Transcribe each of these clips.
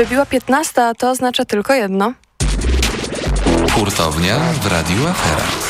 Wybiła 15, a to oznacza tylko jedno. Hurtownia w Radiu Afera.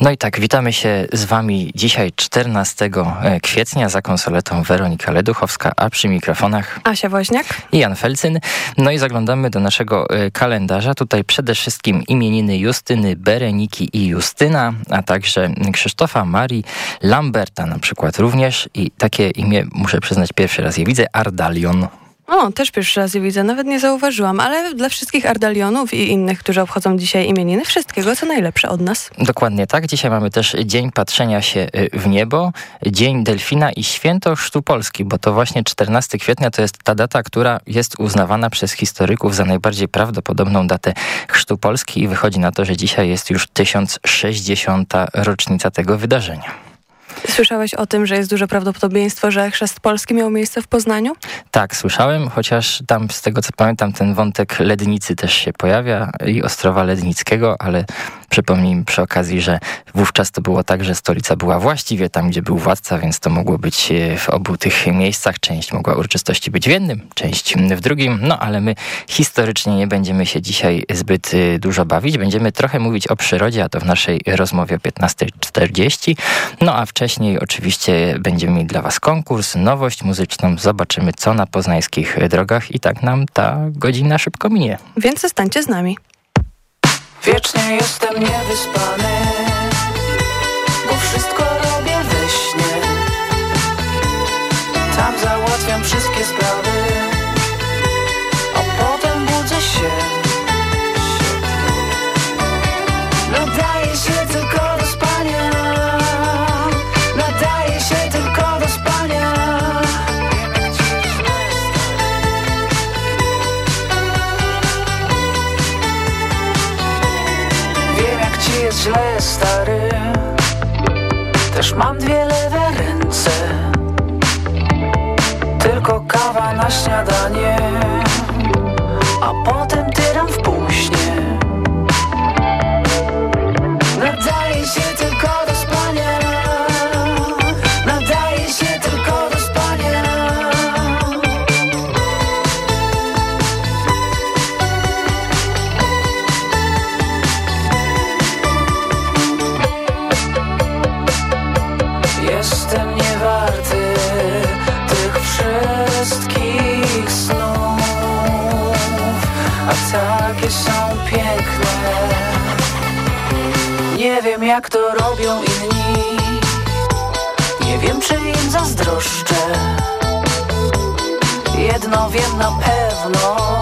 No i tak, witamy się z Wami dzisiaj 14 e, kwietnia za konsoletą Weronika Leduchowska, a przy mikrofonach Asia Woźniak i Jan Felcyn. No i zaglądamy do naszego e, kalendarza. Tutaj przede wszystkim imieniny Justyny, Bereniki i Justyna, a także Krzysztofa, Marii, Lamberta na przykład również i takie imię, muszę przyznać, pierwszy raz je widzę, Ardalion. O, też pierwszy raz je widzę, nawet nie zauważyłam, ale dla wszystkich Ardalionów i innych, którzy obchodzą dzisiaj imieniny, wszystkiego co najlepsze od nas. Dokładnie tak. Dzisiaj mamy też Dzień Patrzenia się y, w Niebo, Dzień Delfina i Święto Chrztu Polski, bo to właśnie 14 kwietnia to jest ta data, która jest uznawana przez historyków za najbardziej prawdopodobną datę Chrztu Polski i wychodzi na to, że dzisiaj jest już 1060. rocznica tego wydarzenia. Słyszałeś o tym, że jest duże prawdopodobieństwo, że chrzest polski miał miejsce w Poznaniu? Tak, słyszałem, chociaż tam z tego co pamiętam ten wątek Lednicy też się pojawia i Ostrowa Lednickiego, ale przypomnijmy przy okazji, że wówczas to było tak, że stolica była właściwie tam, gdzie był władca, więc to mogło być e, w obu tych miejscach. Część mogła uroczystości być w jednym, część w drugim, no ale my historycznie nie będziemy się dzisiaj zbyt e, dużo bawić. Będziemy trochę mówić o przyrodzie, a to w naszej rozmowie o 15.40. No a wcześniej Wcześniej oczywiście będziemy mieli dla Was konkurs, nowość muzyczną. Zobaczymy, co na poznańskich drogach i tak nam ta godzina szybko minie. Więc zostańcie z nami. Wiecznie jestem niewyspany, bo wszystko robię we śnie. Tam załatwiam wszystkie sprawy, mam dwie lewe ręce. Tylko kawa na śniadanie. A potem zazdroszczę. Jedno wiem na pewno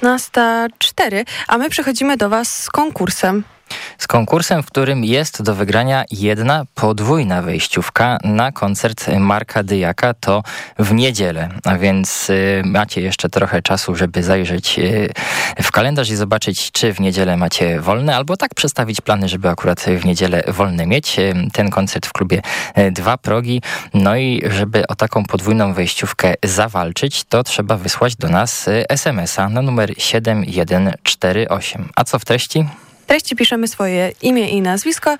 15.04, a my przechodzimy do Was z konkursem. Z konkursem, w którym jest do wygrania jedna podwójna wejściówka na koncert Marka Dyjaka. To w niedzielę, a więc y, macie jeszcze trochę czasu, żeby zajrzeć y, w kalendarz i zobaczyć, czy w niedzielę macie wolne, albo tak przestawić plany, żeby akurat w niedzielę wolne mieć. Y, ten koncert w klubie Dwa Progi. No i żeby o taką podwójną wejściówkę zawalczyć, to trzeba wysłać do nas SMS-a na numer 7148. A co w treści? Treści piszemy swoje imię i nazwisko,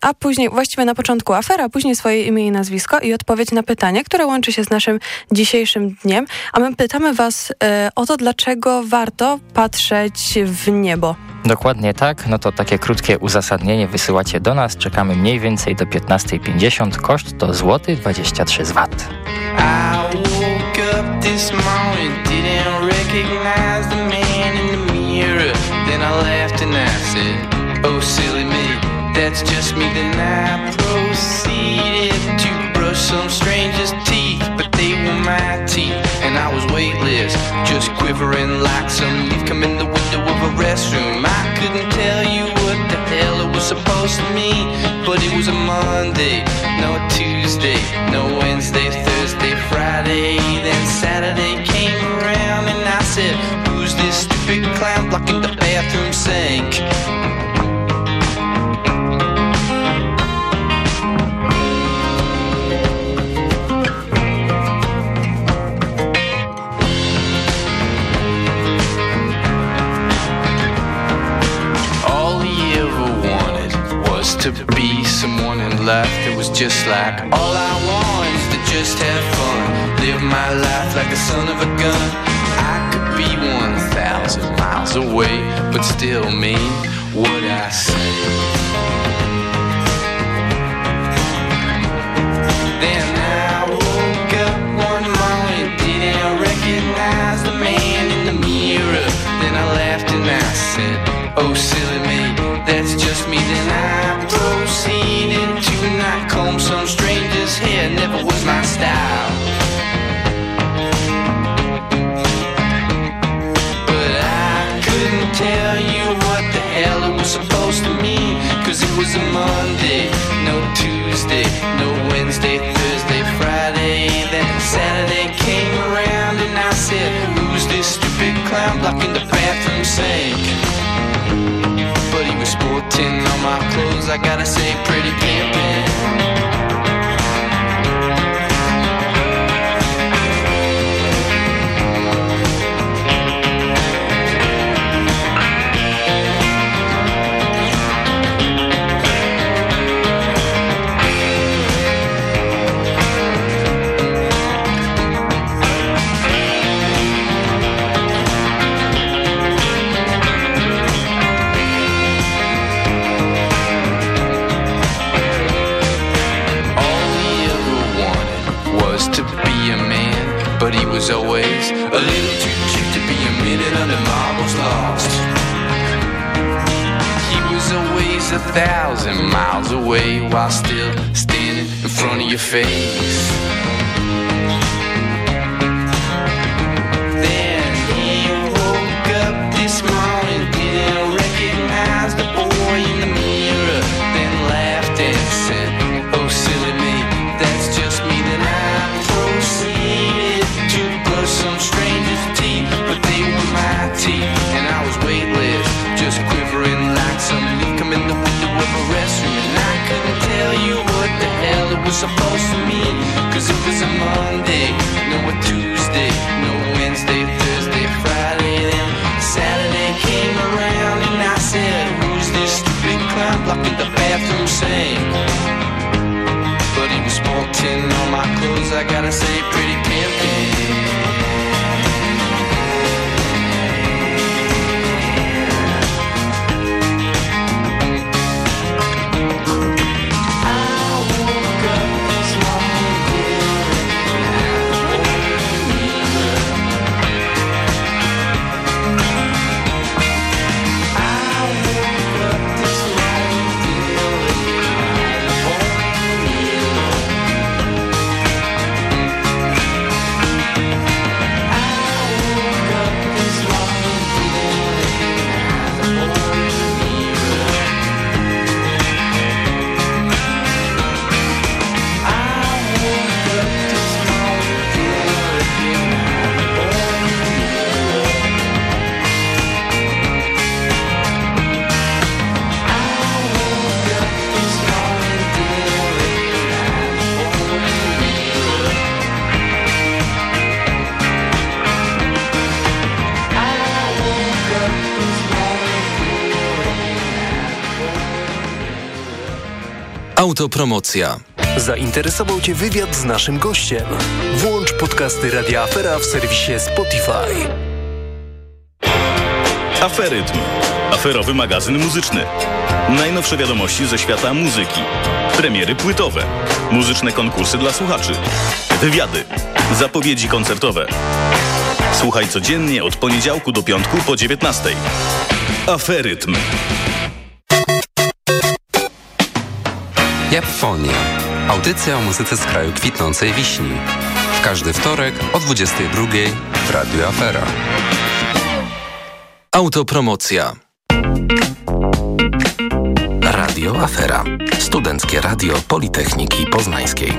a później, właściwie na początku afera, a później swoje imię i nazwisko i odpowiedź na pytanie, które łączy się z naszym dzisiejszym dniem. A my pytamy was e, o to, dlaczego warto patrzeć w niebo. Dokładnie tak, no to takie krótkie uzasadnienie wysyłacie do nas, czekamy mniej więcej do 15.50, koszt to złoty 23 zł. I woke up this morning, didn't recognize that's just me. Then I proceeded to brush some stranger's teeth, but they were my teeth, and I was weightless, just quivering like some leaf come in the window of a restroom. I couldn't tell you what the hell it was supposed to mean, but it was a Monday, no Tuesday, no Wednesday, just like all I want is to just have fun, live my life like a son of a gun. I could be one thousand miles away, but still mean what I say. Then I woke up one morning, didn't recognize the man in the mirror. Then I laughed and I said, Oh, silly me, that's just me. Then I proceeded to not comb some stranger's hair, never was my style. But I couldn't tell you what the hell it was supposed to mean. Cause it was a Monday, no Tuesday, no Wednesday, Thursday, Friday. Then Saturday came around and I said, Who's this stupid clown blocking the bathroom sink? Sporting all my clothes, I gotta say, pretty pimpin'. Autopromocja. Zainteresował Cię wywiad z naszym gościem? Włącz podcasty Radia Afera w serwisie Spotify. Aferytm. Aferowy magazyn muzyczny. Najnowsze wiadomości ze świata muzyki. Premiery płytowe. Muzyczne konkursy dla słuchaczy. Wywiady. Zapowiedzi koncertowe. Słuchaj codziennie od poniedziałku do piątku po 19. Aferytm. Japfonia. Audycja o muzyce z kraju kwitnącej wiśni. W każdy wtorek o 22 w Radio Afera. Autopromocja. Radio Afera. Studenckie Radio Politechniki Poznańskiej.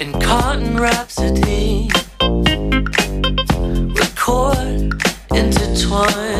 in cotton rhapsody, record intertwined.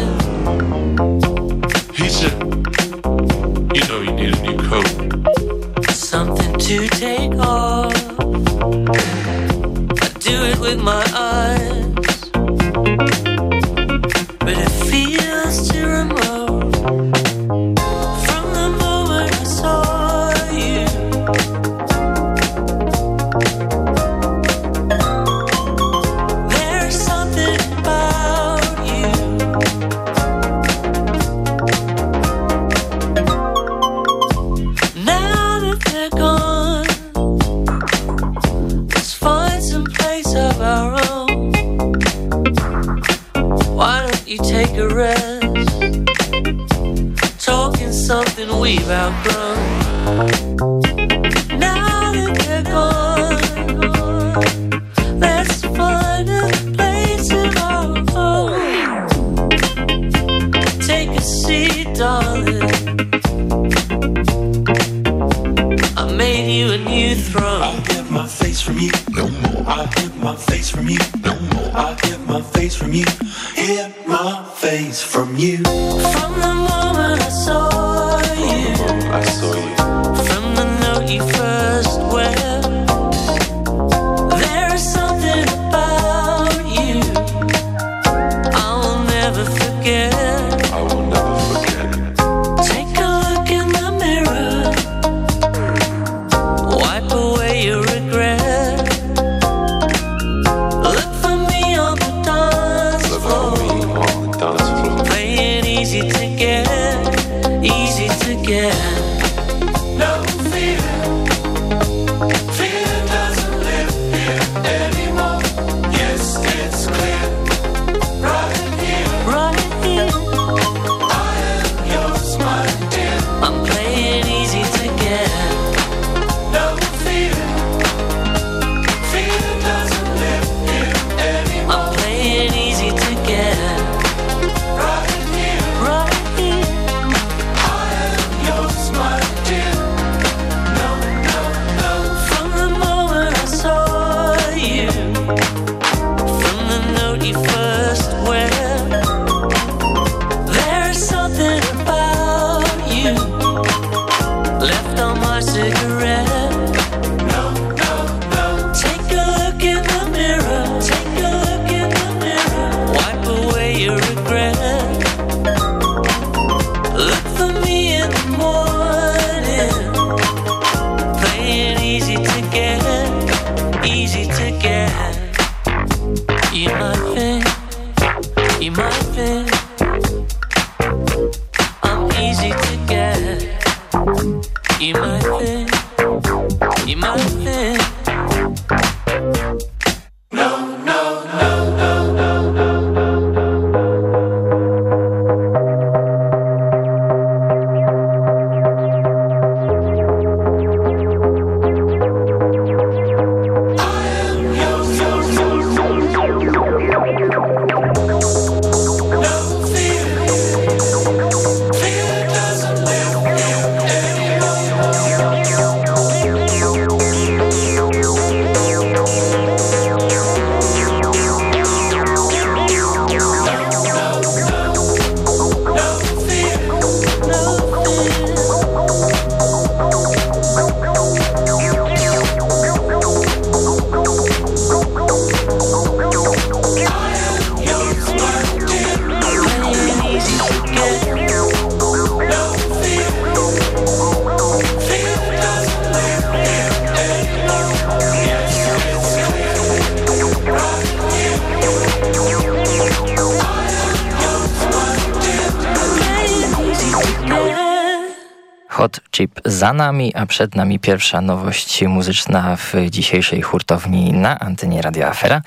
Za nami, a przed nami pierwsza nowość muzyczna w dzisiejszej hurtowni na antenie Radio Afera.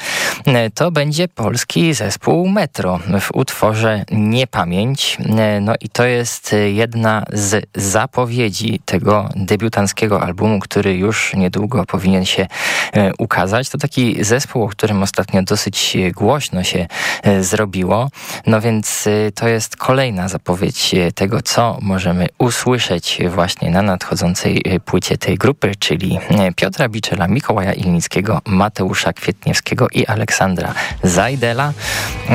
E, To będzie polski zespół Metro w utworze Niepamięć. E, No i to jest e, jedna z zapowiedzi tego debiutanckiego albumu, który już niedługo powinien się ukazać. To taki zespół, o którym ostatnio dosyć głośno się zrobiło. No więc to jest kolejna zapowiedź tego, co możemy usłyszeć właśnie na nadchodzącej płycie tej grupy, czyli Piotra Biczela, Mikołaja Ilnickiego, Mateusza Kwietniewskiego i Aleksandra Zajdela.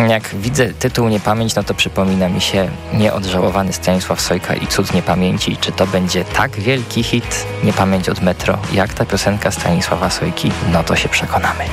Jak widzę tytuł Niepamięć, no to przypomina mi się nieodżałowany Stanisław Sojka i Cud Niepamięci. Czy to będzie tak wielki hit Niepamięć od Metro, jak ta piosenka Stanisława Sojki? No to się przekonamy.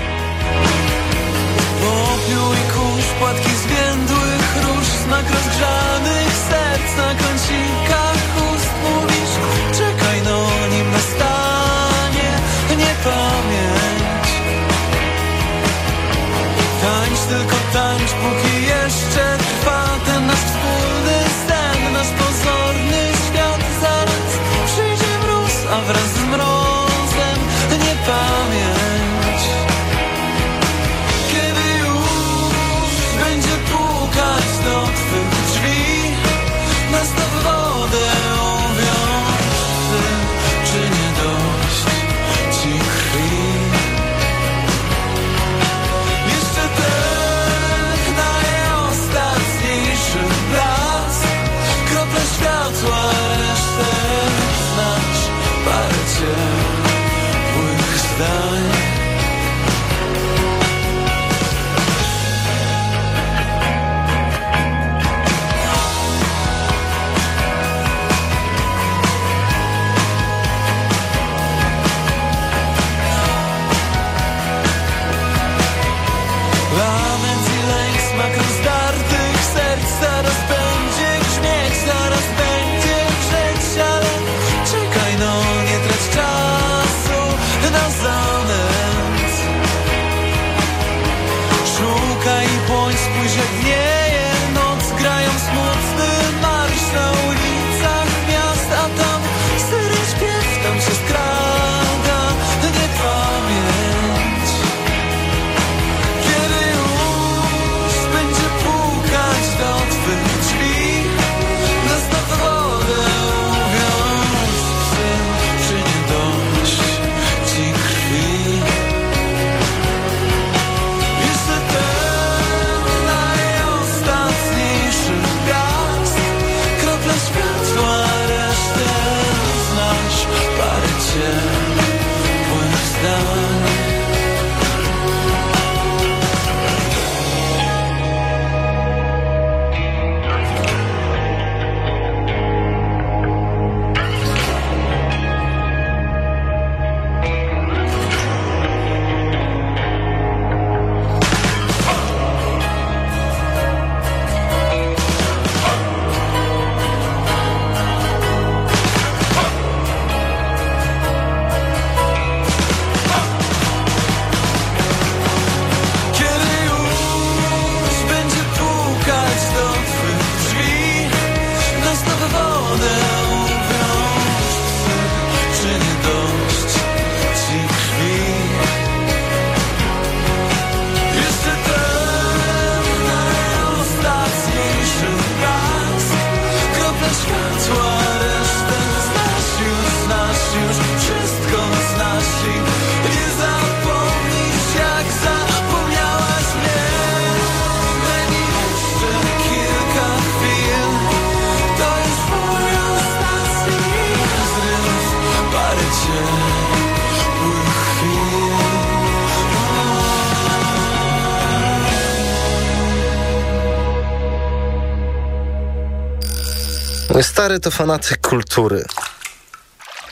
Stary to fanatyk kultury.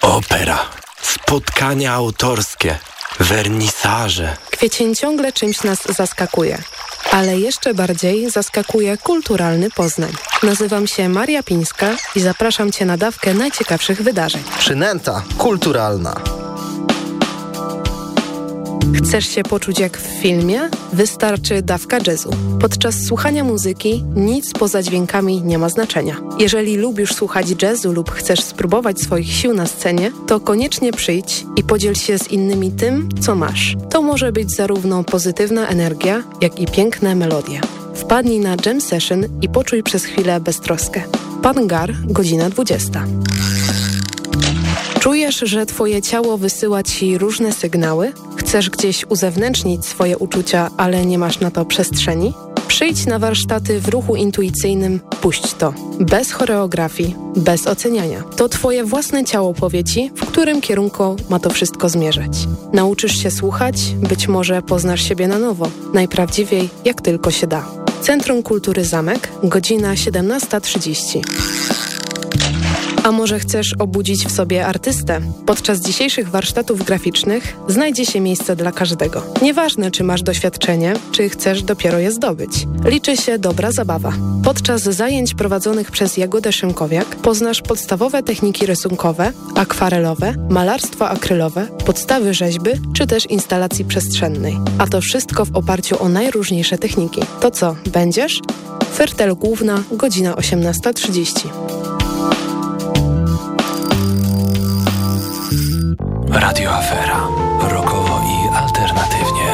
Opera, spotkania autorskie, wernisaże. Kwiecień ciągle czymś nas zaskakuje. Ale jeszcze bardziej zaskakuje kulturalny Poznań. Nazywam się Maria Pińska i zapraszam Cię na dawkę najciekawszych wydarzeń. Przynęta kulturalna. Chcesz się poczuć jak w filmie? Wystarczy dawka jazzu. Podczas słuchania muzyki nic poza dźwiękami nie ma znaczenia. Jeżeli lubisz słuchać jazzu lub chcesz spróbować swoich sił na scenie, to koniecznie przyjdź i podziel się z innymi tym, co masz. To może być zarówno pozytywna energia, jak i piękne melodie. Wpadnij na jam session i poczuj przez chwilę beztroskę. Pan Gar, godzina 20. Że twoje ciało wysyła ci różne sygnały? Chcesz gdzieś uzewnętrznić swoje uczucia, ale nie masz na to przestrzeni? Przyjdź na warsztaty w ruchu intuicyjnym Puść to. Bez choreografii, bez oceniania. To twoje własne ciało powie ci, w którym kierunku ma to wszystko zmierzać. Nauczysz się słuchać, być może poznasz siebie na nowo. Najprawdziwiej, jak tylko się da. Centrum Kultury Zamek, godzina 17.30. A może chcesz obudzić w sobie artystę? Podczas dzisiejszych warsztatów graficznych znajdzie się miejsce dla każdego. Nieważne, czy masz doświadczenie, czy chcesz dopiero je zdobyć. Liczy się dobra zabawa. Podczas zajęć prowadzonych przez Jagodę Szymkowiak poznasz podstawowe techniki rysunkowe, akwarelowe, malarstwo akrylowe, podstawy rzeźby, czy też instalacji przestrzennej. A to wszystko w oparciu o najróżniejsze techniki. To co, będziesz? Fertel Główna, godzina 18.30. Radio Afera. Rokowo i alternatywnie.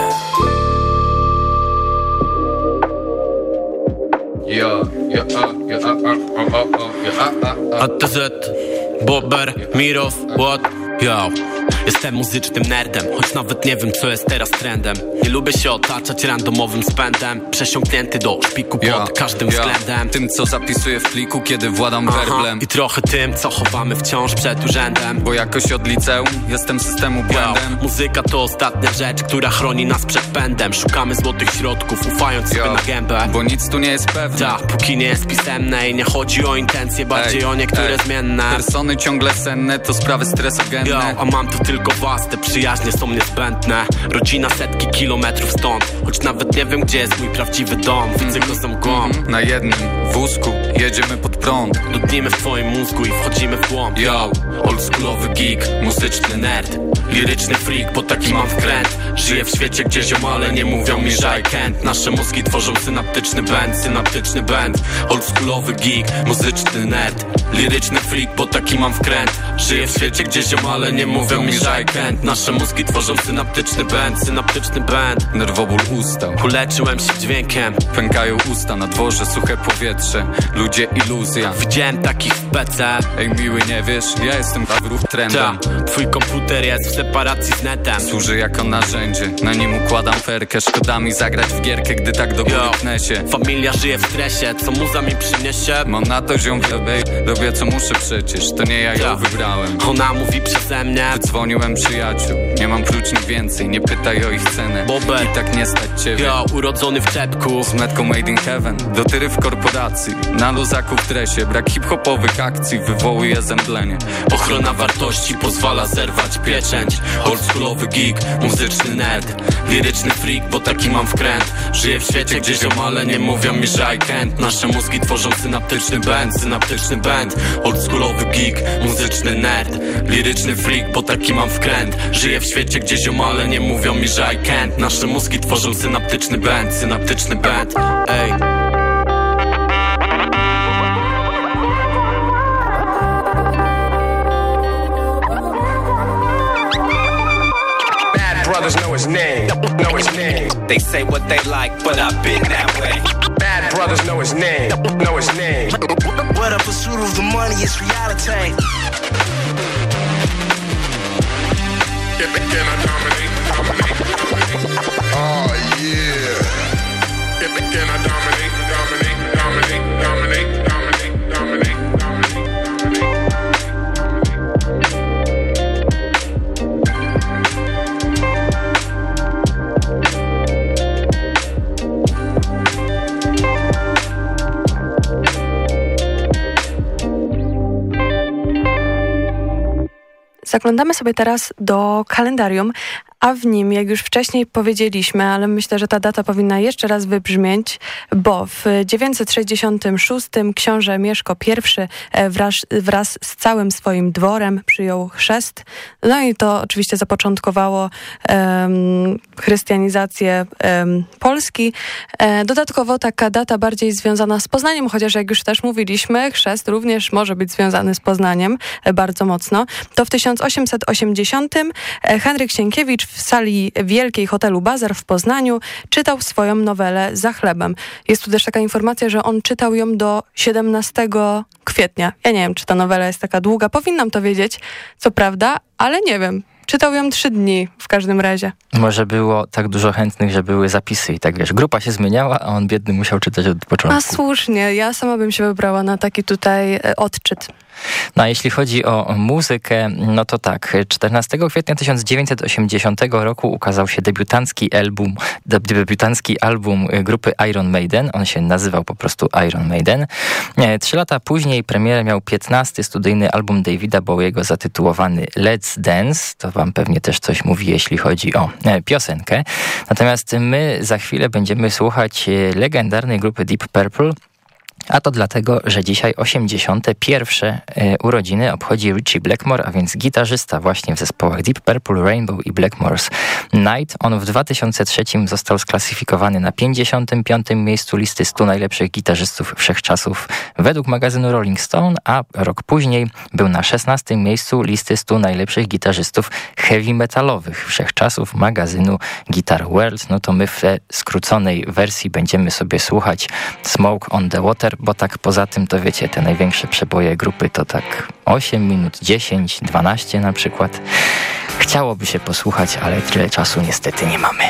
ATZ, Bober, Mirow, what? Yo. Jestem muzycznym nerdem, choć nawet nie wiem co jest teraz trendem. Nie lubię się otaczać randomowym spędem. Przesiąknięty do szpiku pod Ja, każdym ja. względem. Tym, co zapisuję w pliku, kiedy władam werblem. I trochę tym, co chowamy wciąż przed urzędem. Bo jakoś od liceum jestem systemu błędem. Muzyka to ostatnia rzecz, która chroni nas przed pędem. Szukamy złotych środków, ufając sobie na gębę. Bo nic tu nie jest pewne. Ta, póki nie jest pisemne i nie chodzi o intencje, bardziej Ej, o niektóre ej, zmienne. Persony ciągle senne, to sprawy stresogenne a mam tu tylko was, te przyjaźnie są niezbędne. Rodzina setki kilometrów stąd Choć nawet nie wiem gdzie jest mój prawdziwy dom. Widzę go za mgłą. Mhm, Na jednym wózku jedziemy pod prąd. Dudnimy w twoim mózgu i wchodzimy w głąb Yo, oldschoolowy geek, muzyczny nerd Liryczny freak, bo taki mam wkręt. Żyję w świecie, gdzie ziomale nie mówią mi, że I can't. Nasze mózgi tworzą synaptyczny band, synaptyczny band Oldschoolowy geek, muzyczny nerd Liryczny freak, bo taki mam wkręt. Żyję w świecie, gdzie ziomale nie mówią mi, I can't. Nasze mózgi tworzą synaptyczny band, synaptyczny band Nerwoból ustał Uleczyłem się dźwiękiem. Pękają usta, na dworze suche powietrze. Ludzie iluzja. Widziałem takich w PC Ej miły, nie wiesz, ja jestem wróg trendem. Ta, twój komputer jest w separacji z netem. Służy jako narzędzie, na nim układam ferkę. Szkoda mi zagrać w gierkę, gdy tak do góry się. Familia żyje w stresie, co muza mi przyniesie? Mam na to ziom robię co muszę przecież. To nie ja ją Ja. wybrałem. Ona mówi przeze mnie Dzwoniłem przyjaciół, nie mam klucz nic więcej. Nie pytaj o ich cenę, Bober. i tak nie stać ciebie. Yo, urodzony w czepku. Z metką made in heaven, dotyry w korporacji. Na luzaku w dresie, brak hip-hopowych akcji Wywołuje zemdlenie. Ochrona wartości pozwala zerwać pieczęć. Oldschoolowy geek, muzyczny nerd. Liryczny freak, bo taki mam wkręt. Żyję w świecie, gdzie ziomale nie mówią mi, że I can't. Nasze mózgi tworzą synaptyczny band, synaptyczny band Oldschoolowy geek, muzyczny nerd. Liryczny freak, bo taki mam wkręt Żyję w świecie, gdzie ziomale nie mówią mi, że I can't Nasze mózgi tworzą synaptyczny band, synaptyczny band Ej Bad brothers know his name, know his name. They say what they like, but I've been that way. Bad brothers know his name, know his name. What a pursuit of the money is reality. Can I dominate, dominate, dominate? Oh yeah. Can, can I dominate, dominate, dominate, Zaglądamy sobie teraz do kalendarium, a w nim, jak już wcześniej powiedzieliśmy, ale myślę, że ta data powinna jeszcze raz wybrzmieć, bo w 966 książę Mieszko I e, wraz, wraz z całym swoim dworem przyjął chrzest. No i to oczywiście zapoczątkowało em, chrystianizację em, Polski. E, dodatkowo taka data bardziej związana z Poznaniem, chociaż jak już też mówiliśmy, chrzest również może być związany z Poznaniem e, bardzo mocno. To w 1880 e, Henryk Sienkiewicz w sali wielkiej hotelu Bazar w Poznaniu czytał swoją nowelę Za chlebem. Jest tu też taka informacja, że on czytał ją do 17 kwietnia. Ja nie wiem, czy ta nowela jest taka długa. Powinnam to wiedzieć, co prawda, ale nie wiem. Czytał ją trzy dni w każdym razie. Może było tak dużo chętnych, że były zapisy i tak wiesz, grupa się zmieniała, a on biedny musiał czytać od początku. A słusznie, ja sama bym się wybrała na taki tutaj e, odczyt. No a jeśli chodzi o muzykę, no to tak, 14 kwietnia 1980 roku ukazał się debiutancki album, debiutancki album grupy Iron Maiden. On się nazywał po prostu Iron Maiden. E, Trzy lata później premierę miał 15 studyjny album Davida Bowiego zatytułowany Let's Dance. To wam pewnie też coś mówi, jeśli chodzi o e, piosenkę. Natomiast my za chwilę będziemy słuchać e, legendarnej grupy Deep Purple, a to dlatego, że dzisiaj 81. e, urodziny obchodzi Richie Blackmore, a więc gitarzysta właśnie w zespołach Deep Purple, Rainbow i Blackmore's Night. On w 2003 został sklasyfikowany na 55. miejscu listy 100 najlepszych gitarzystów wszechczasów według magazynu Rolling Stone, a rok później był na 16. miejscu listy 100 najlepszych gitarzystów heavy metalowych wszechczasów magazynu Guitar World. No to my w skróconej wersji będziemy sobie słuchać Smoke on the Water, bo tak poza tym to wiecie, te największe przeboje grupy to tak 8 minut, 10, 12 na przykład. Chciałoby się posłuchać, ale tyle czasu niestety nie mamy.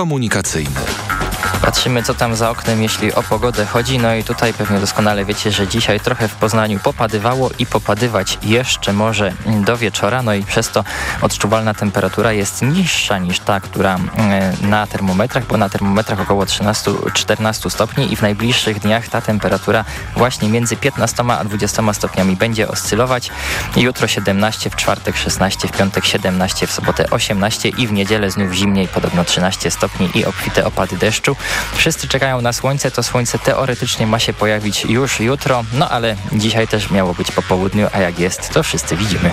Komunikacyjny. Patrzymy, co tam za oknem, jeśli o pogodę chodzi. No i tutaj pewnie doskonale wiecie, że dzisiaj trochę w Poznaniu popadywało i popadywać jeszcze może do wieczora. No i przez to odczuwalna temperatura jest niższa niż ta, która e, na termometrach, bo na termometrach około 13-14 stopni i w najbliższych dniach ta temperatura właśnie między 15 a 20 stopniami będzie oscylować. Jutro 17, w czwartek 16, w piątek 17, w sobotę 18 i w niedzielę znów zimniej, podobno 13 stopni i obfite opady deszczu. Wszyscy czekają na słońce, to słońce teoretycznie ma się pojawić już jutro, no ale dzisiaj też miało być po południu, a jak jest, to wszyscy widzimy.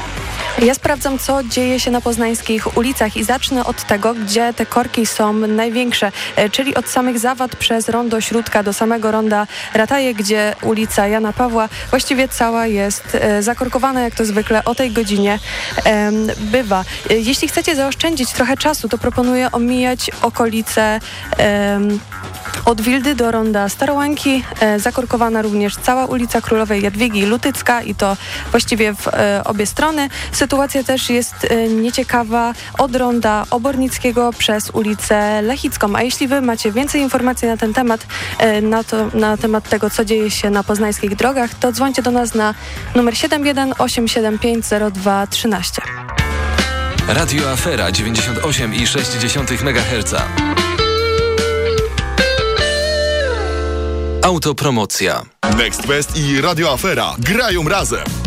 Ja sprawdzam, co dzieje się na poznańskich ulicach i zacznę od tego, gdzie te korki są największe, e, czyli od samych zawad przez rondo Śródka do samego ronda Rataje, gdzie ulica Jana Pawła właściwie cała jest e, zakorkowana, jak to zwykle o tej godzinie bywa. E, Jeśli chcecie zaoszczędzić trochę czasu, to proponuję omijać okolice od Wildy do ronda Starołęki, e, zakorkowana również cała ulica Królowej Jadwigi Lutycka i to właściwie w obie strony. Sytuacja też jest e, nieciekawa od ronda Obornickiego przez ulicę Lechicką. A jeśli wy macie więcej informacji na ten temat, e, na, to, na temat tego, co dzieje się na poznańskich drogach, to dzwońcie do nas na numer 718750213. Radio Afera 98,6 MHz. Autopromocja. Next Fest i Radio Afera grają razem.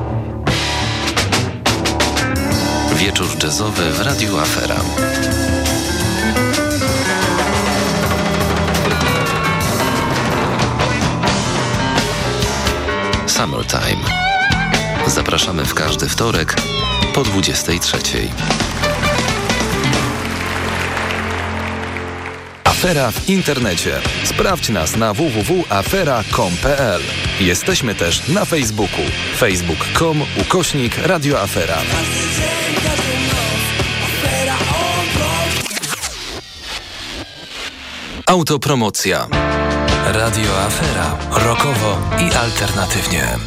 Wieczór jazzowy w Radiu Afera. Summertime. Zapraszamy w każdy wtorek po 23. Afera w internecie. Sprawdź nas na www.afera.com.pl. Jesteśmy też na Facebooku. facebook.com ukośnik radioafera. Autopromocja. Radio Afera. Rokowo i alternatywnie.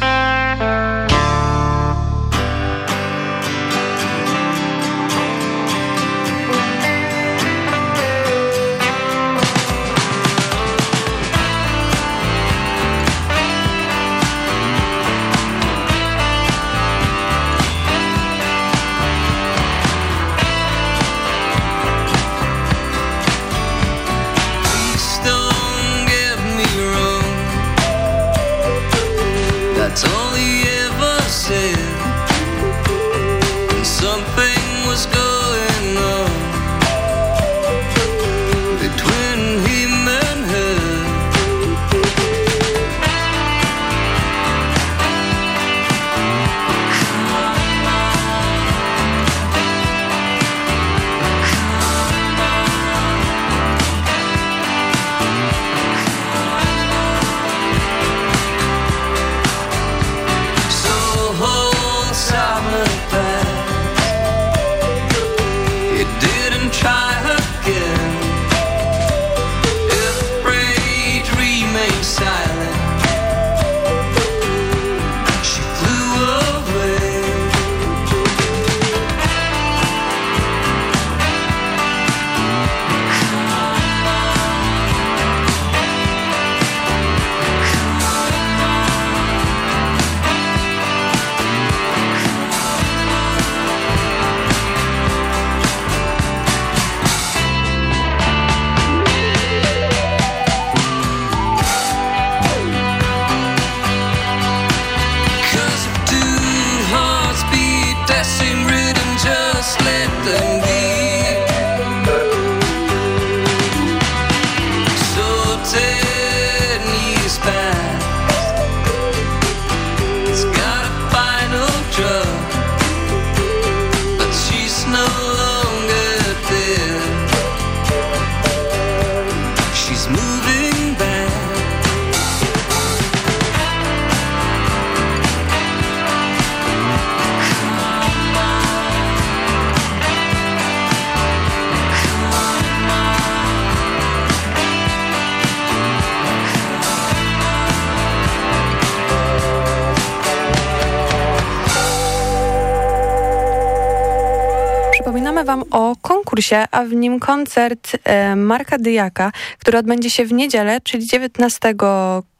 Konkursie, a w nim koncert e, Marka Dyjaka, który odbędzie się w niedzielę, czyli 19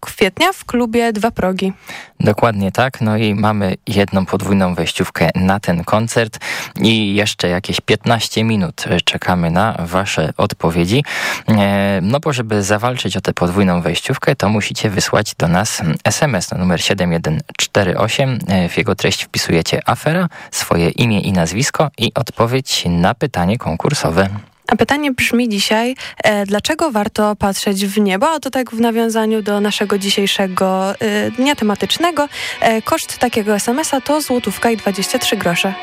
kwietnia w klubie Dwa Progi. Dokładnie tak. No i mamy jedną podwójną wejściówkę na ten koncert i jeszcze jakieś 15 minut czekamy na Wasze odpowiedzi. E, No bo żeby zawalczyć o tę podwójną wejściówkę, to musicie wysłać do nas SMS na numer 7148. E, W jego treść wpisujecie afera, swoje imię i nazwisko i odpowiedź na pytanie konkursowe. A pytanie brzmi dzisiaj, e, dlaczego warto patrzeć w niebo? A to tak w nawiązaniu do naszego dzisiejszego e, dnia tematycznego. E, koszt takiego SMS-a to złotówka i 23 grosze.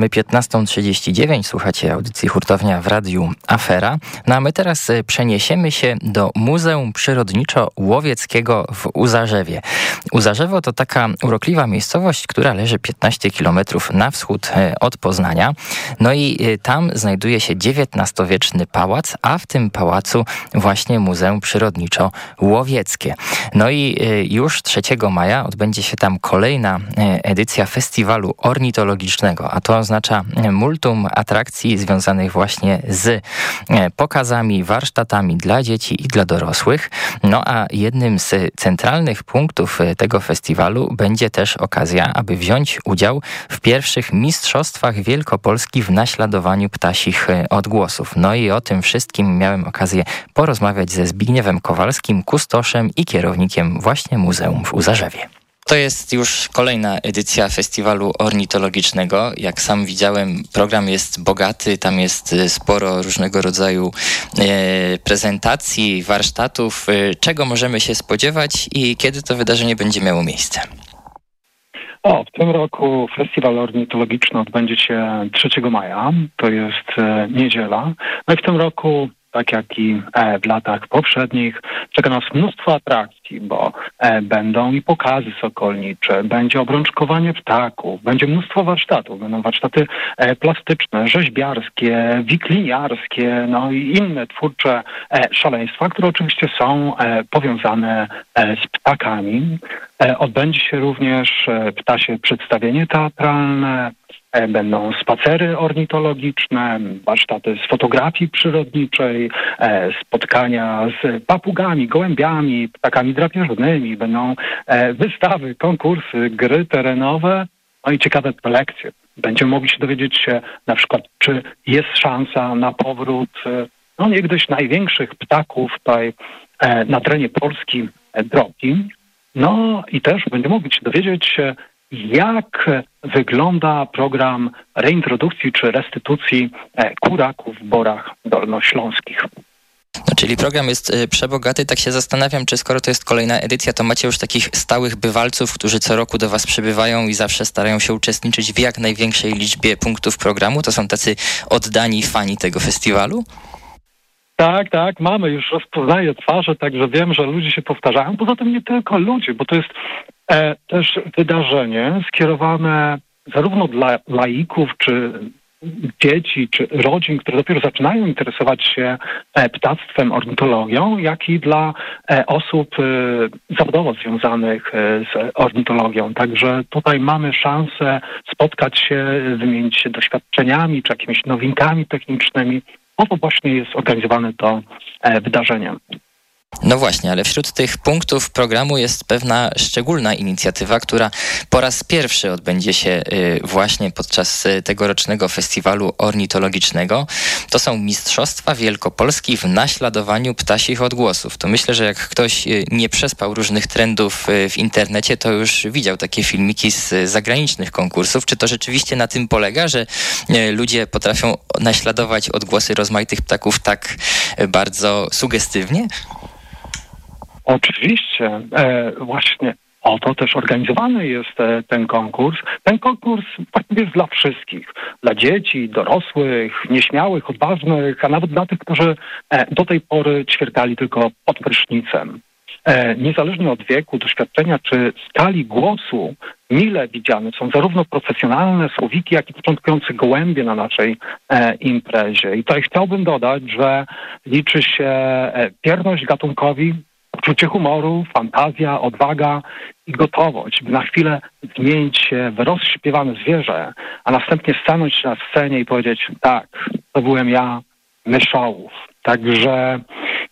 Mamy 15.39, słuchacie audycji hurtownia w radiu Afera. No a my teraz y, przeniesiemy się do Muzeum Przyrodniczo-Łowieckiego w Uzarzewie. Uzarzewo to taka urokliwa miejscowość, która leży 15 km na wschód y, od Poznania. No i y, tam znajduje się XIX-wieczny pałac, a w tym pałacu właśnie Muzeum Przyrodniczo-Łowieckie. No i już 3 maja odbędzie się tam kolejna edycja festiwalu ornitologicznego, a to oznacza y, multum atrakcji związanych właśnie z y, pokazami, warsztatami dla dzieci i dla dorosłych. No a jednym z centralnych punktów y, tego festiwalu będzie też okazja, aby wziąć udział w pierwszych mistrzostwach Wielkopolski w naśladowaniu ptasich odgłosów. No i o tym wszystkim miałem okazję porozmawiać ze Zbigniewem Kowalskim, kustoszem i kierownikiem właśnie Muzeum w Uzarzewie. To jest już kolejna edycja festiwalu ornitologicznego. Jak sam widziałem, program jest bogaty, tam jest y, sporo różnego rodzaju e, prezentacji, warsztatów. E, Czego możemy się spodziewać i kiedy to wydarzenie będzie miało miejsce? O, w tym roku festiwal ornitologiczny odbędzie się 3 maja, to jest e, niedziela. No i w tym roku, tak jak i e, w latach poprzednich, czeka nas mnóstwo atrakcji, bo e, będą i pokazy sokolnicze, będzie obrączkowanie ptaków, będzie mnóstwo warsztatów, będą warsztaty e, plastyczne, rzeźbiarskie, wikliniarskie, no i inne twórcze szaleństwa, które oczywiście są powiązane z ptakami. Odbędzie się również ptasie przedstawienie teatralne, będą spacery ornitologiczne, warsztaty z fotografii przyrodniczej, e, spotkania z papugami, gołębiami, ptakami drapieżnymi, będą e, wystawy, konkursy, gry terenowe, no i ciekawe lekcje. Będziemy mogli się dowiedzieć się na przykład, czy jest szansa na powrót e, no, niegdyś największych ptaków tutaj e, na terenie Polski, e, drogi. No i też będzie mógł się dowiedzieć jak wygląda program reintrodukcji czy restytucji e, kuraków w borach dolnośląskich. No, czyli program jest y, przebogaty. Tak się zastanawiam, czy skoro to jest kolejna edycja, to macie już takich stałych bywalców, którzy co roku do Was przybywają i zawsze starają się uczestniczyć w jak największej liczbie punktów programu. To są tacy oddani fani tego festiwalu? Tak, tak, mamy już rozpoznaję twarze, także wiem, że ludzie się powtarzają. Poza tym nie tylko ludzie, bo to jest e, też wydarzenie skierowane zarówno dla laików, czy dzieci, czy rodzin, które dopiero zaczynają interesować się e, ptactwem, ornitologią, jak i dla e, osób e, zawodowo związanych e, z ornitologią. Także tutaj mamy szansę spotkać się, wymienić się doświadczeniami, czy jakimiś nowinkami technicznymi. Po to właśnie jest organizowane to e, wydarzenie. No właśnie, ale wśród tych punktów programu jest pewna szczególna inicjatywa, która po raz pierwszy odbędzie się y, właśnie podczas y, tegorocznego festiwalu ornitologicznego. To są Mistrzostwa Wielkopolski w naśladowaniu ptasich odgłosów. To myślę, że jak ktoś y, nie przespał różnych trendów w internecie, to już widział takie filmiki z zagranicznych konkursów. Czy to rzeczywiście na tym polega, że ludzie potrafią naśladować odgłosy rozmaitych ptaków tak bardzo sugestywnie? Oczywiście, e, właśnie o to też organizowany jest e, ten konkurs. Ten konkurs właściwie jest dla wszystkich. Dla dzieci, dorosłych, nieśmiałych, odważnych, a nawet dla tych, którzy e, do tej pory ćwierkali tylko pod prysznicem. E, niezależnie od wieku, doświadczenia czy skali głosu, mile widziane są zarówno profesjonalne słowiki, jak i początkujące gołębie na naszej imprezie. I tutaj chciałbym dodać, że liczy się e, wierność gatunkowi, poczucie humoru, fantazja, odwaga i gotowość, by na chwilę zmienić się w rozśpiewane zwierzę, a następnie stanąć na scenie i powiedzieć, tak, to byłem ja, myszołów. Także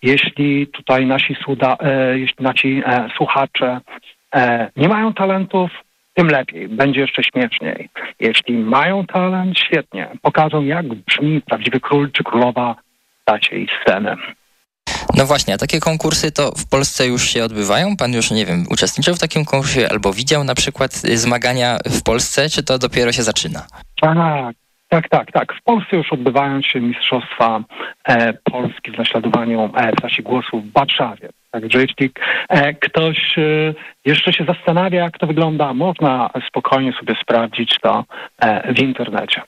jeśli tutaj nasi, słuda, e, jeśli nasi e, słuchacze e, nie mają talentów, tym lepiej, będzie jeszcze śmieszniej. Jeśli mają talent, świetnie, pokażą jak brzmi prawdziwy król czy królowa takiej sceny. No właśnie, a takie konkursy to w Polsce już się odbywają? Pan już, nie wiem, uczestniczył w takim konkursie albo widział na przykład y, zmagania w Polsce, czy to dopiero się zaczyna? Tak, tak, tak, tak. W Polsce już odbywają się Mistrzostwa e, Polski w naśladowaniu e, ptasich głosów w Warszawie. Także jeśli e, ktoś e, jeszcze się zastanawia, jak to wygląda, można spokojnie sobie sprawdzić to e, w internecie.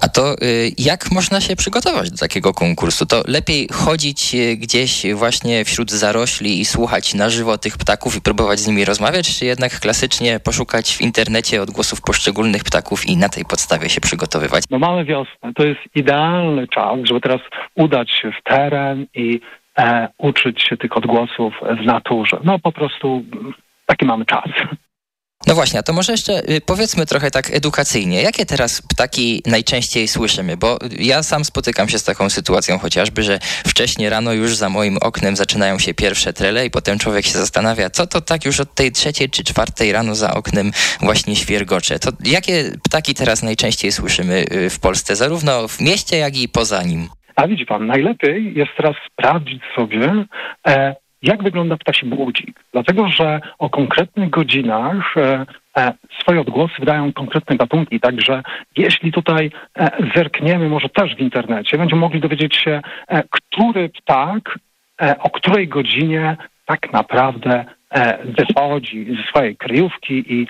A to y, jak można się przygotować do takiego konkursu? To lepiej chodzić y, gdzieś właśnie wśród zarośli i słuchać na żywo tych ptaków i próbować z nimi rozmawiać, czy jednak klasycznie poszukać w internecie odgłosów poszczególnych ptaków i na tej podstawie się przygotowywać? No mamy wiosnę, to jest idealny czas, żeby teraz udać się w teren i e, uczyć się tych odgłosów w naturze. No po prostu taki mamy czas. No właśnie, a to może jeszcze y, powiedzmy trochę tak edukacyjnie. Jakie teraz ptaki najczęściej słyszymy? Bo ja sam spotykam się z taką sytuacją chociażby, że wcześniej rano już za moim oknem zaczynają się pierwsze trele i potem człowiek się zastanawia, co to tak już od tej trzeciej czy czwartej rano za oknem właśnie świergocze. To jakie ptaki teraz najczęściej słyszymy y, w Polsce, zarówno w mieście, jak i poza nim? A widzi pan, najlepiej jest teraz sprawdzić sobie, e, jak wygląda ptasi budzik. Dlatego, że o konkretnych godzinach e, e, swoje odgłosy wydają konkretne gatunki. Także jeśli tutaj e, zerkniemy może też w internecie, będziemy mogli dowiedzieć się, który ptak o której godzinie tak naprawdę wychodzi ze swojej kryjówki i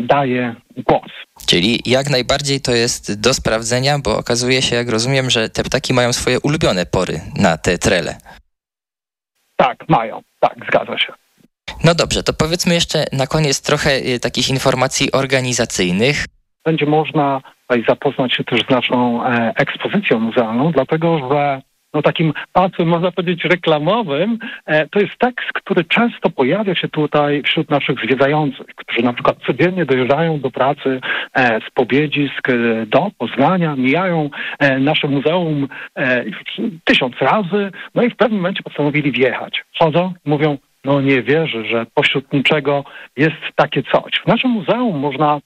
daje głos. Czyli jak najbardziej to jest do sprawdzenia, bo okazuje się, jak rozumiem, że te ptaki mają swoje ulubione pory na te trele. Tak, mają. Tak, zgadza się. No dobrze, to powiedzmy jeszcze na koniec trochę y, takich informacji organizacyjnych. Będzie można zapoznać się też z naszą e, ekspozycją muzealną, dlatego że no takim pasem, można powiedzieć, reklamowym, e, to jest tekst, który często pojawia się tutaj wśród naszych zwiedzających, którzy na przykład codziennie dojeżdżają do pracy e, z Pobiedzisk e, do Poznania, mijają nasze muzeum tysiąc razy, no i w pewnym momencie postanowili wjechać. Chodzą, mówią, no nie wierzę, że pośród niczego jest takie coś. W naszym muzeum można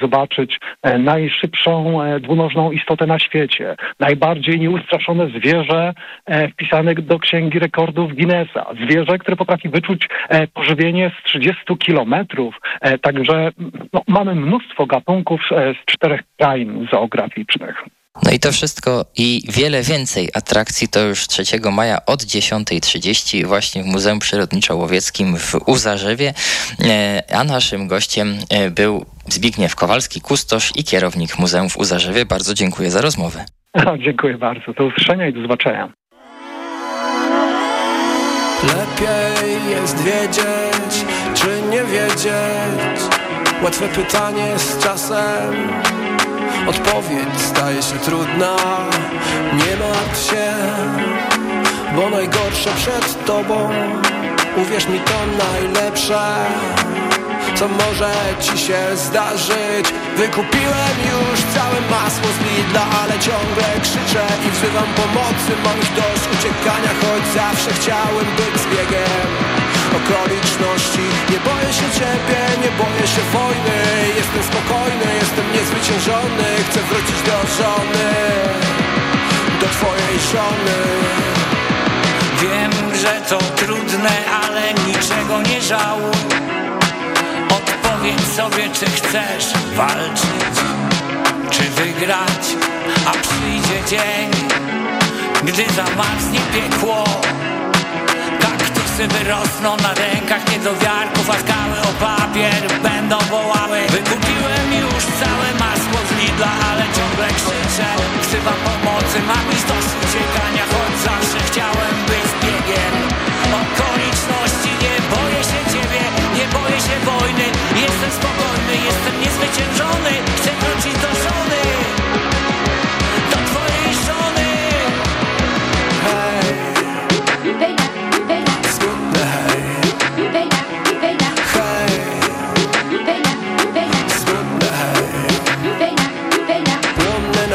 zobaczyć e, najszybszą e, dwunożną istotę na świecie, najbardziej nieustraszone zwierzę e, wpisane do Księgi Rekordów Guinnessa, zwierzę, które potrafi wyczuć e, pożywienie z 30 kilometrów. E, także no, mamy mnóstwo gatunków e, z czterech krain zoograficznych. No i to wszystko i wiele więcej atrakcji to już 3 maja od 10.30 właśnie w Muzeum Przyrodniczo-Łowieckim w Uzarzewie. E, A naszym gościem e, był Zbigniew Kowalski, kustosz i kierownik Muzeum w Uzarzewie. Bardzo dziękuję za rozmowę. Dziękuję bardzo. Do usłyszenia i do zobaczenia. Lepiej jest wiedzieć, czy nie wiedzieć Łatwe pytanie z czasem Odpowiedź staje się trudna. Nie martw się, bo najgorsze przed tobą. Uwierz mi to najlepsze co może ci się zdarzyć. Wykupiłem już całe masło z Lidla Ale ciągle krzyczę i wzywam pomocy. Mam już dość uciekania, choć zawsze chciałem być zbiegiem okoliczności. Nie boję się ciebie, nie boję się wojny. Jestem spokojny, jestem niezwyciężony. Chcę wrócić do żony Do twojej żony. Wiem, że to trudne, ale niczego nie żałuj. Odpowiedz sobie, czy chcesz walczyć, czy wygrać A przyjdzie dzień, gdy zamarznie piekło Kaktusy wyrosną na rękach niedowiarków A skały o papier będą wołały. Wykupiłem już całe masło z Lidla, ale ciągle krzyczę. Wzywam pomocy, mam już dość uciekania Choć zawsze chciałem być biegiem. Okoliczności, nie boję się ciebie Nie boję się wojny. Jestem spokojny, jestem niezwyciężony Chcę wrócić do żony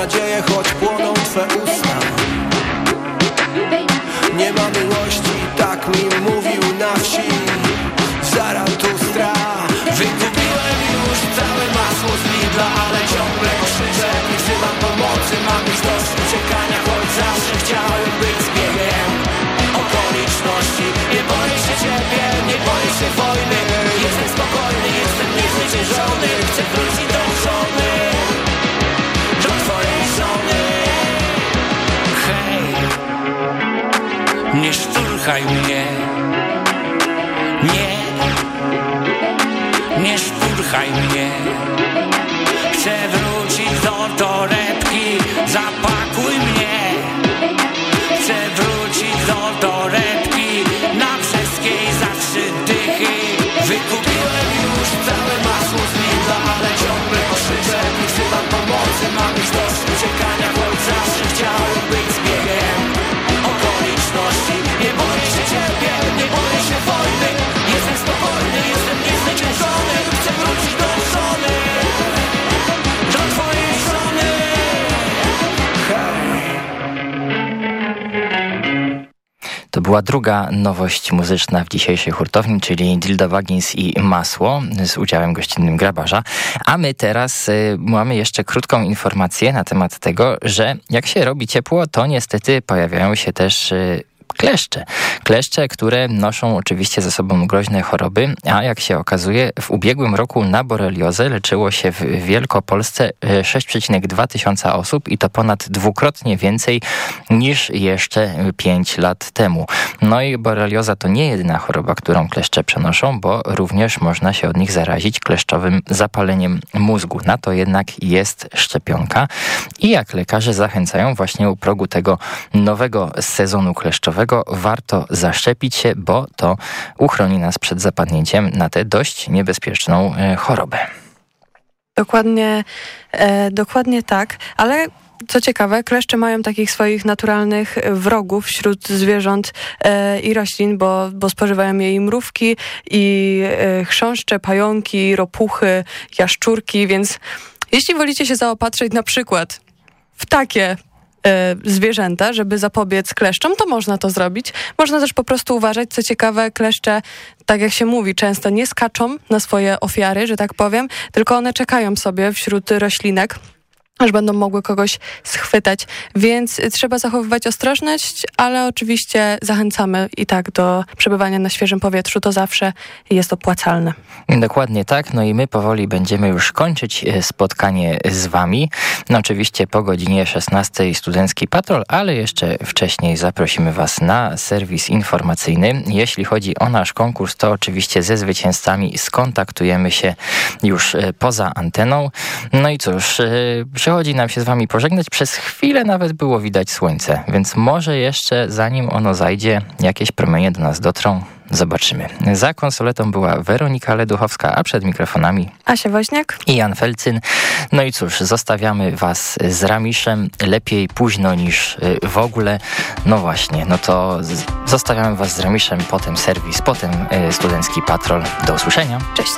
Płonne nadzieje, choć płoną twe usta. Nie ma miłości, tak mi mówił na wsi. Zaratustra Wykupiłem już całe masło z Lidla Ale ciągle krzyczę i wzywam pomocy Mam już dość uciekania, choć zawsze chciałem być zbiegiem Okoliczności. Nie boję się ciebie, nie boję się wojny Nie szturchaj mnie. Nie. Nie szturchaj mnie. Chcę wrócić do torebki Zapakuj mnie. Chcę wrócić do torebki Na brzeskiej za trzy dychy. Wykupiłem już całe masło z Lidla Ale ciągle krzyczę i wzywam pomocy Mam już dość. Uciekania Choć zawsze chciałem być zbiegiem Okoliczności Nie boję się ciebie, nie boję się wojny. Jestem spokojny, jestem niezwyciężony. Chcę wrócić do żony Do twojej żony. To była druga nowość muzyczna w dzisiejszej hurtowni, czyli Dildo Wagins i Masło z udziałem gościnnym Grabarza. A my teraz y, mamy jeszcze krótką informację na temat tego, że jak się robi ciepło, to niestety pojawiają się też y, kleszcze. Kleszcze, które noszą oczywiście ze sobą groźne choroby, a jak się okazuje, w ubiegłym roku na boreliozę leczyło się w Wielkopolsce e, 6,2 tysiąca osób i to ponad dwukrotnie więcej niż jeszcze 5 lat temu. No i borelioza to nie jedyna choroba, którą kleszcze przenoszą, bo również można się od nich zarazić kleszczowym zapaleniem mózgu. Na to jednak jest szczepionka i jak lekarze zachęcają właśnie u progu tego nowego sezonu kleszczowego, warto zaszczepić się, bo to uchroni nas przed zapadnięciem na tę dość niebezpieczną e, chorobę. Dokładnie, e, dokładnie tak, ale co ciekawe, kleszcze mają takich swoich naturalnych wrogów wśród zwierząt e, i roślin, bo, bo spożywają je i mrówki, i e, chrząszcze, pająki, ropuchy, jaszczurki, więc jeśli wolicie się zaopatrzyć na przykład w takie e, zwierzęta, żeby zapobiec kleszczom, to można to zrobić. Można też po prostu uważać, co ciekawe, kleszcze, tak jak się mówi, często nie skaczą na swoje ofiary, że tak powiem, tylko one czekają sobie wśród roślinek aż będą mogły kogoś schwytać, więc trzeba zachowywać ostrożność, ale oczywiście zachęcamy i tak do przebywania na świeżym powietrzu, to zawsze jest opłacalne. Dokładnie tak, no i my powoli będziemy już kończyć e, spotkanie z Wami. No oczywiście po godzinie 16 Studencki Patrol, ale jeszcze wcześniej zaprosimy Was na serwis informacyjny. Jeśli chodzi o nasz konkurs, to oczywiście ze zwycięzcami skontaktujemy się już e, poza anteną. No i cóż, e, przychodzi nam się z Wami pożegnać. Przez chwilę nawet było widać słońce, więc może jeszcze zanim ono zajdzie, jakieś promienie do nas dotrą. Zobaczymy. Za konsoletą była Weronika Leduchowska, a przed mikrofonami Asia Woźniak i Jan Felcyn. No i cóż, zostawiamy Was z Ramiszem. Lepiej późno niż y, w ogóle. No właśnie, no to zostawiamy Was z Ramiszem, potem serwis, potem y, Studencki Patrol. Do usłyszenia. Cześć.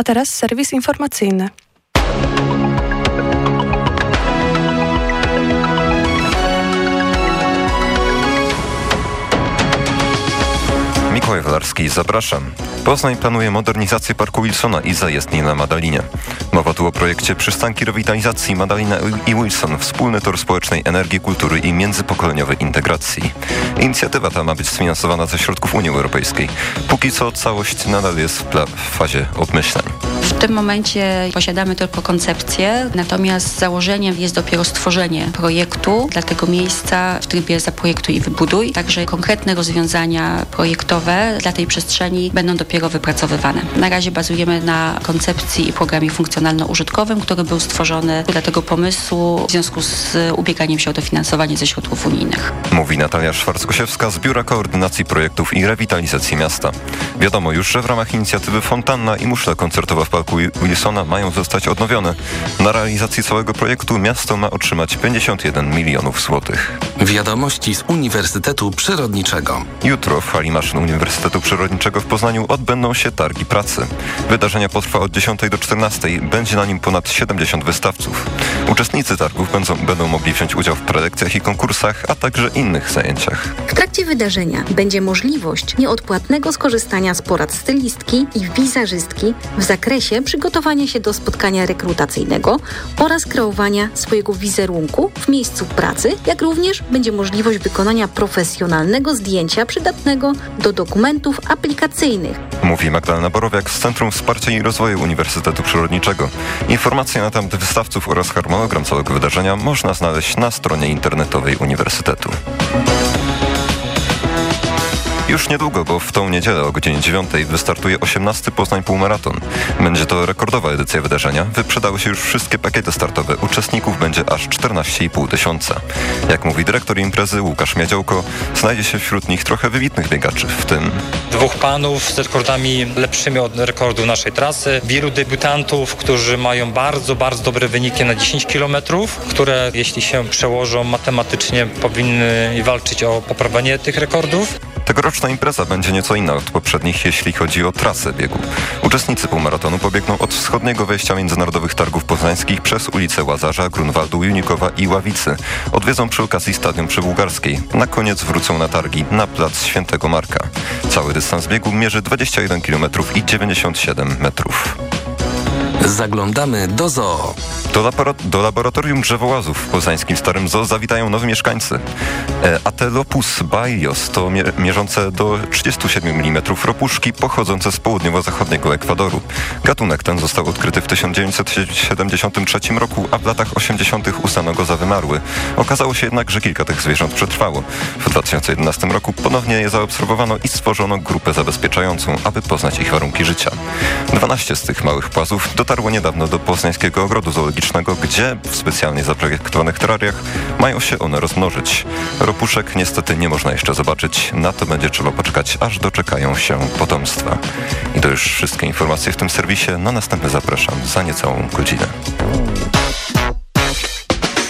A teraz serwis informacyjny. Mikołaj zapraszam. Poznań planuje modernizację parku Wilsona i zajezdni na Madalinie. Mowa tu o projekcie przystanki rewitalizacji Madalina i Wilson, wspólny tor społecznej energii, kultury i międzypokoleniowej integracji. Inicjatywa ta ma być sfinansowana ze środków Unii Europejskiej. Póki co całość nadal jest w, w fazie obmyślań. Tym momencie posiadamy tylko koncepcję, natomiast założeniem jest dopiero stworzenie projektu dla tego miejsca w trybie zaprojektuj i wybuduj. Także konkretne rozwiązania projektowe dla tej przestrzeni będą dopiero wypracowywane. Na razie bazujemy na koncepcji i programie funkcjonalno-użytkowym, który był stworzony dla tego pomysłu w związku z ubieganiem się o dofinansowanie ze środków unijnych. Mówi Natalia Szwarc-Gosiewska z Biura Koordynacji Projektów i Rewitalizacji Miasta. Wiadomo już, że w ramach inicjatywy Fontanna i muszla koncertowa w Parku Wilsona mają zostać odnowione. Na realizacji całego projektu miasto ma otrzymać 51 milionów złotych. Wiadomości z Uniwersytetu Przyrodniczego. Jutro w hali maszyn Uniwersytetu Przyrodniczego w Poznaniu odbędą się targi pracy. Wydarzenia potrwa od 10 do 14. Będzie na nim ponad 70 wystawców. Uczestnicy targów będą, będą mogli wziąć udział w prelekcjach i konkursach, a także innych zajęciach. W trakcie wydarzenia będzie możliwość nieodpłatnego skorzystania z porad stylistki i wizerzystki w zakresie przygotowania się do spotkania rekrutacyjnego oraz kreowania swojego wizerunku w miejscu pracy, jak również będzie możliwość wykonania profesjonalnego zdjęcia przydatnego do dokumentów aplikacyjnych. Mówi Magdalena Borowiak z Centrum Wsparcia i Rozwoju Uniwersytetu Przyrodniczego. Informacje na temat wystawców oraz harmonogram całego wydarzenia można znaleźć na stronie internetowej Uniwersytetu. Już niedługo, bo w tą niedzielę o godzinie 9 wystartuje 18 Poznań Półmaraton. Będzie to rekordowa edycja wydarzenia. Wyprzedały się już wszystkie pakiety startowe. Uczestników będzie aż 14,5 tysiąca. Jak mówi dyrektor imprezy Łukasz Miedziałko, znajdzie się wśród nich trochę wybitnych biegaczy, w tym Dwóch panów z rekordami lepszymi od rekordu naszej trasy. Wielu debiutantów, którzy mają bardzo, bardzo dobre wyniki na 10 km, które jeśli się przełożą matematycznie powinny walczyć o poprawienie tych rekordów. Tegoroczna impreza będzie nieco inna od poprzednich, jeśli chodzi o trasę biegu. Uczestnicy półmaratonu pobiegną od wschodniego wejścia Międzynarodowych Targów Poznańskich przez ulice Łazarza, Grunwaldu, Junikowa i Ławicy. Odwiedzą przy okazji Stadion Przybułgarskiej. Na koniec wrócą na targi na plac Świętego Marka. Cały dystans biegu mierzy 21 km i 97 metrów. Zaglądamy do zoo. Do, do laboratorium drzewołazów w poznańskim Starym Zoo zawitają nowi mieszkańcy. E, Atelopus bailios to mie- mierzące do 37 mm ropuszki pochodzące z południowo-zachodniego Ekwadoru. Gatunek ten został odkryty w 1973 roku, a w latach 80. uznano go za wymarły. Okazało się jednak, że kilka tych zwierząt przetrwało. W 2011 roku ponownie je zaobserwowano i stworzono grupę zabezpieczającą, aby poznać ich warunki życia. 12 z tych małych płazów dotarło niedawno do Poznańskiego Ogrodu Zoologicznego, gdzie w specjalnie zaprojektowanych terariach mają się one rozmnożyć. Ropuszek niestety nie można jeszcze zobaczyć, na to będzie trzeba poczekać, aż doczekają się potomstwa. I to już wszystkie informacje w tym serwisie. Na następny zapraszam za niecałą godzinę.